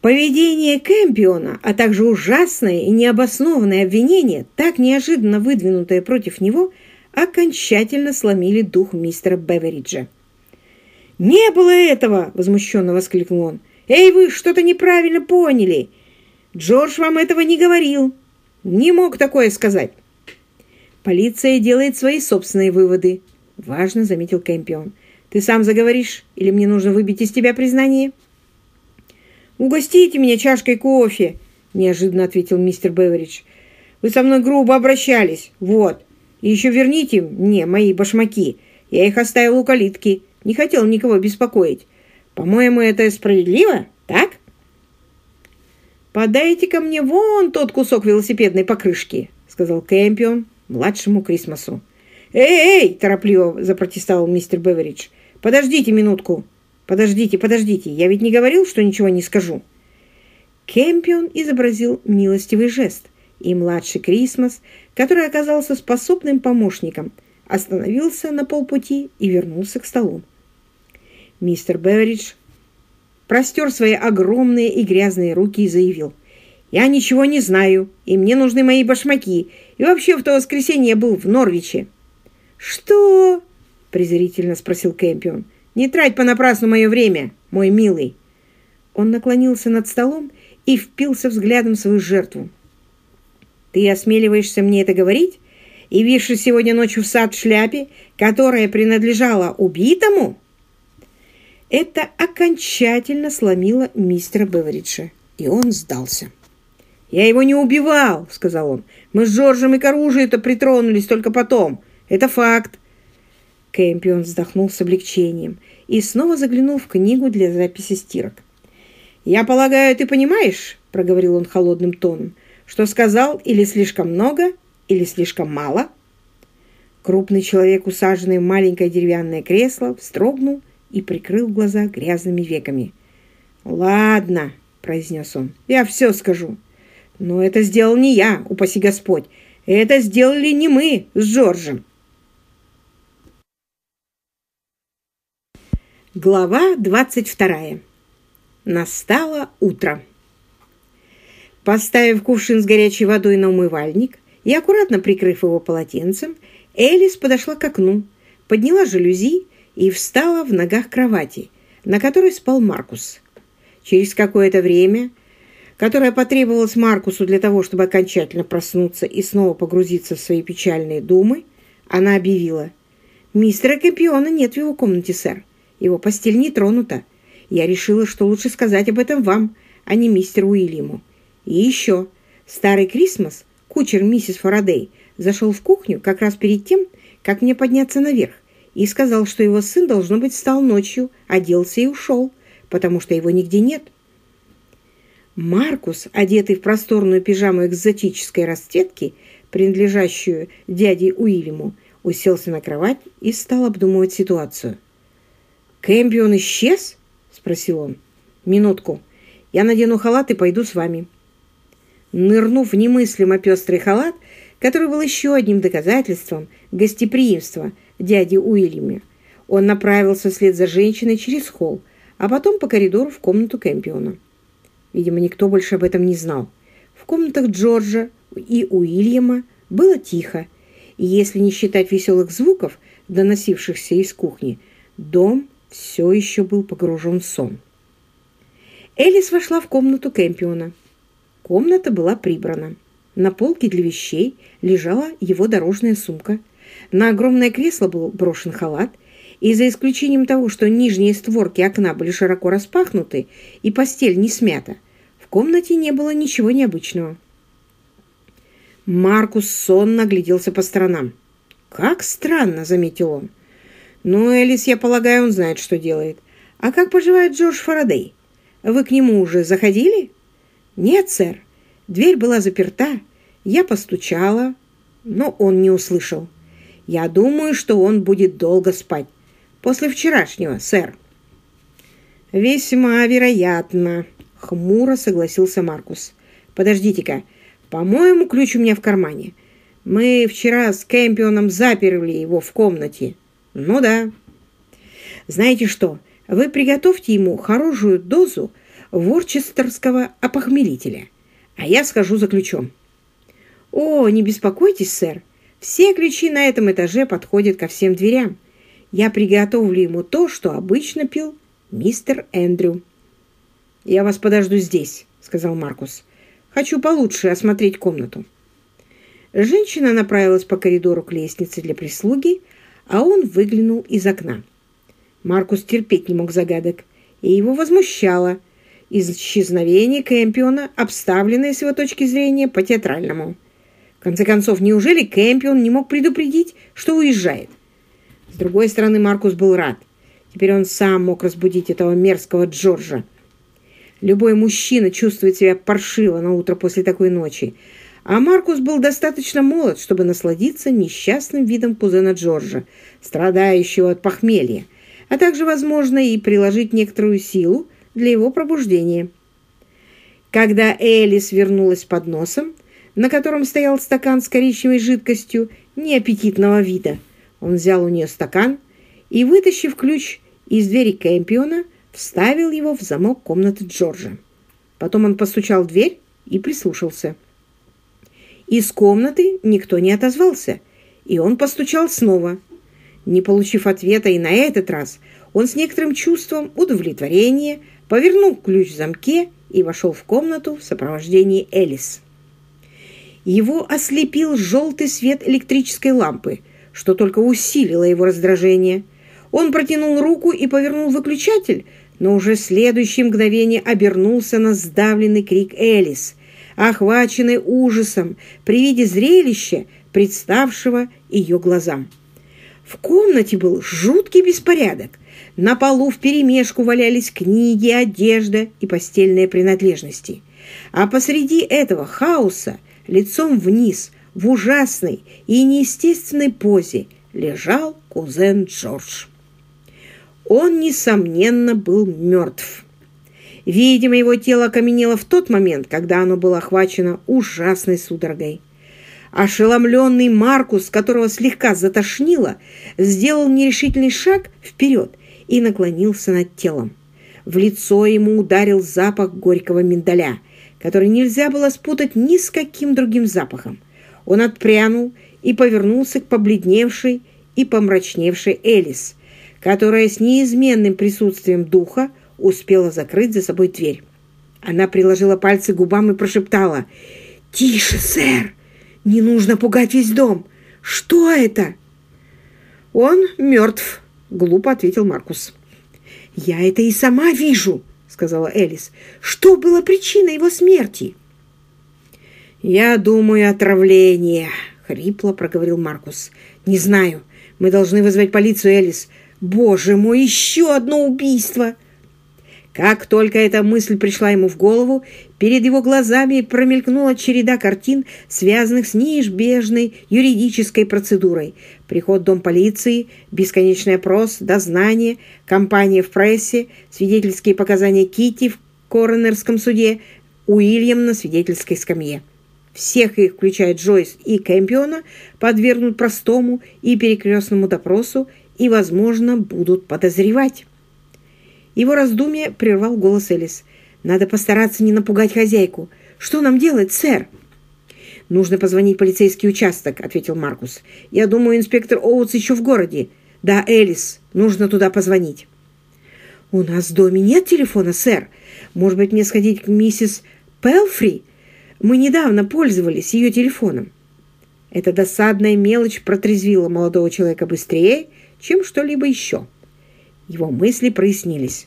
Поведение Кэмпиона, а также ужасное и необоснованное обвинение, так неожиданно выдвинутое против него, окончательно сломили дух мистера Бевериджа. «Не было этого!» — возмущенно воскликнул он. «Эй, вы что-то неправильно поняли! Джордж вам этого не говорил! Не мог такое сказать!» «Полиция делает свои собственные выводы», — важно заметил Кэмпион. «Ты сам заговоришь, или мне нужно выбить из тебя признание?» «Угостите меня чашкой кофе», — неожиданно ответил мистер Беверидж. «Вы со мной грубо обращались. Вот. И еще верните мне мои башмаки. Я их оставил у калитки. Не хотел никого беспокоить. По-моему, это справедливо, так?» «Подайте ко мне вон тот кусок велосипедной покрышки», — сказал Кэмпион младшему Крисмасу. «Эй, эй!» – торопливо запротестовал мистер Беверидж. «Подождите минутку!» «Подождите, подождите, я ведь не говорил, что ничего не скажу». Кемпион изобразил милостивый жест, и младший Крисмас, который оказался способным помощником, остановился на полпути и вернулся к столу. Мистер Беверидж простер свои огромные и грязные руки и заявил. «Я ничего не знаю, и мне нужны мои башмаки, и вообще в то воскресенье я был в Норвиче». «Что?» – презрительно спросил Кэмпион. Не трать понапрасну мое время, мой милый!» Он наклонился над столом и впился взглядом в свою жертву. «Ты осмеливаешься мне это говорить? Явившись сегодня ночью в сад в шляпе, которая принадлежала убитому?» Это окончательно сломило мистера Бевериджа, и он сдался. «Я его не убивал», — сказал он. «Мы с Джорджем и к оружию-то притронулись только потом. Это факт. Кэмпион вздохнул с облегчением и снова заглянул в книгу для записи стирок. «Я полагаю, ты понимаешь, — проговорил он холодным тоном, — что сказал или слишком много, или слишком мало?» Крупный человек, усаженный в маленькое деревянное кресло, вздрогнул и прикрыл глаза грязными веками. «Ладно», — произнес он, — «я все скажу. Но это сделал не я, упаси Господь. Это сделали не мы с Джорджем. Глава 22. Настало утро. Поставив кувшин с горячей водой на умывальник и аккуратно прикрыв его полотенцем, Элис подошла к окну, подняла жалюзи и встала в ногах кровати, на которой спал Маркус. Через какое-то время, которое потребовалось Маркусу для того, чтобы окончательно проснуться и снова погрузиться в свои печальные думы, она объявила «Мистера Кэмпиона нет в его комнате, сэр. Его постель не тронута. Я решила, что лучше сказать об этом вам, а не мистеру Уильяму. И еще. Старый Крисмас, кучер миссис Фарадей, зашел в кухню как раз перед тем, как мне подняться наверх, и сказал, что его сын, должно быть, встал ночью, оделся и ушел, потому что его нигде нет. Маркус, одетый в просторную пижаму экзотической расцветки, принадлежащую дяде Уильяму, уселся на кровать и стал обдумывать ситуацию. «Кэмпион исчез?» — спросил он. «Минутку. Я надену халат и пойду с вами». Нырнув в немыслимо пестрый халат, который был еще одним доказательством гостеприимства дяди Уильяма, он направился вслед за женщиной через холл, а потом по коридору в комнату Кэмпиона. Видимо, никто больше об этом не знал. В комнатах Джорджа и Уильяма было тихо, и если не считать веселых звуков, доносившихся из кухни, дом все еще был погружен в сон. Элис вошла в комнату Кэмпиона. Комната была прибрана. На полке для вещей лежала его дорожная сумка. На огромное кресло был брошен халат, и за исключением того, что нижние створки окна были широко распахнуты и постель не смята, в комнате не было ничего необычного. Маркус сонно огляделся по сторонам. «Как странно!» — заметил он. «Ну, Элис, я полагаю, он знает, что делает. А как поживает Джордж Фарадей? Вы к нему уже заходили?» «Нет, сэр. Дверь была заперта. Я постучала, но он не услышал. Я думаю, что он будет долго спать. После вчерашнего, сэр». «Весьма вероятно», — хмуро согласился Маркус. «Подождите-ка. По-моему, ключ у меня в кармане. Мы вчера с Кэмпионом заперли его в комнате». «Ну да». «Знаете что, вы приготовьте ему хорошую дозу ворчестерского опохмелителя, а я схожу за ключом». «О, не беспокойтесь, сэр. Все ключи на этом этаже подходят ко всем дверям. Я приготовлю ему то, что обычно пил мистер Эндрю». «Я вас подожду здесь», — сказал Маркус. «Хочу получше осмотреть комнату». Женщина направилась по коридору к лестнице для прислуги, а он выглянул из окна. Маркус терпеть не мог загадок, и его возмущало исчезновение Кэмпиона, обставленное с его точки зрения по-театральному. В конце концов, неужели Кэмпион не мог предупредить, что уезжает? С другой стороны, Маркус был рад. Теперь он сам мог разбудить этого мерзкого Джорджа. Любой мужчина чувствует себя паршиво на утро после такой ночи, а Маркус был достаточно молод, чтобы насладиться несчастным видом кузена Джорджа, страдающего от похмелья, а также, возможно, и приложить некоторую силу для его пробуждения. Когда Элис вернулась под носом, на котором стоял стакан с коричневой жидкостью неаппетитного вида, он взял у нее стакан и, вытащив ключ из двери Кэмпиона, вставил его в замок комнаты Джорджа. Потом он постучал в дверь и прислушался. Из комнаты никто не отозвался, и он постучал снова. Не получив ответа и на этот раз, он с некоторым чувством удовлетворения повернул ключ в замке и вошел в комнату в сопровождении Элис. Его ослепил желтый свет электрической лампы, что только усилило его раздражение. Он протянул руку и повернул выключатель, но уже в следующее мгновение обернулся на сдавленный крик Элис, охваченный ужасом при виде зрелища, представшего ее глазам. В комнате был жуткий беспорядок. На полу вперемешку валялись книги, одежда и постельные принадлежности. А посреди этого хаоса, лицом вниз, в ужасной и неестественной позе, лежал кузен Джордж. Он, несомненно, был мертв. Видимо, его тело окаменело в тот момент, когда оно было охвачено ужасной судорогой. Ошеломленный Маркус, которого слегка затошнило, сделал нерешительный шаг вперед и наклонился над телом. В лицо ему ударил запах горького миндаля, который нельзя было спутать ни с каким другим запахом. Он отпрянул и повернулся к побледневшей и помрачневшей Элис, которая с неизменным присутствием духа успела закрыть за собой дверь. Она приложила пальцы к губам и прошептала «Тише, сэр! Не нужно пугать весь дом! Что это?» «Он мертв», — глупо ответил Маркус. «Я это и сама вижу», — сказала Элис. «Что было причиной его смерти?» «Я думаю, отравление», — хрипло проговорил Маркус. «Не знаю. Мы должны вызвать полицию, Элис. Боже мой, еще одно убийство!» Как только эта мысль пришла ему в голову, перед его глазами промелькнула череда картин, связанных с неизбежной юридической процедурой. Приход в дом полиции, бесконечный опрос, дознание, кампания в прессе, свидетельские показания Кити в коронерском суде, Уильям на свидетельской скамье. Всех их, включая Джойс и Кэмпиона, подвергнут простому и перекрестному допросу и, возможно, будут подозревать. Его раздумье прервал голос Элис. «Надо постараться не напугать хозяйку. Что нам делать, сэр?» «Нужно позвонить полицейский участок», — ответил Маркус. «Я думаю, инспектор Оутс еще в городе. Да, Элис, нужно туда позвонить». «У нас в доме нет телефона, сэр. Может быть, мне сходить к миссис Пелфри? Мы недавно пользовались ее телефоном». Эта досадная мелочь протрезвила молодого человека быстрее, чем что-либо еще. Его мысли прояснились.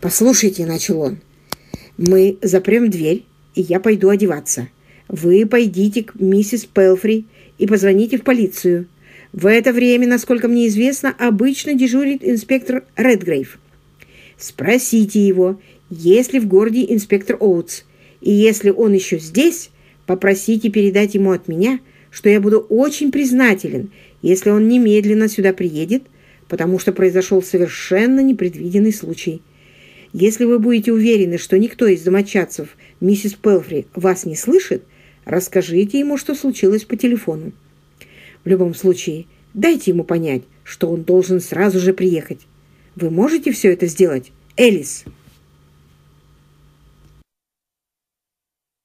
«Послушайте», — начал он, — «мы запрем дверь, и я пойду одеваться. Вы пойдите к миссис Пелфри и позвоните в полицию. В это время, насколько мне известно, обычно дежурит инспектор Редгрейв. Спросите его, есть ли в городе инспектор Оутс, и если он еще здесь, попросите передать ему от меня, что я буду очень признателен, если он немедленно сюда приедет потому что произошел совершенно непредвиденный случай. Если вы будете уверены, что никто из домочадцев миссис Пелфри вас не слышит, расскажите ему, что случилось по телефону. В любом случае, дайте ему понять, что он должен сразу же приехать. Вы можете все это сделать, Элис?»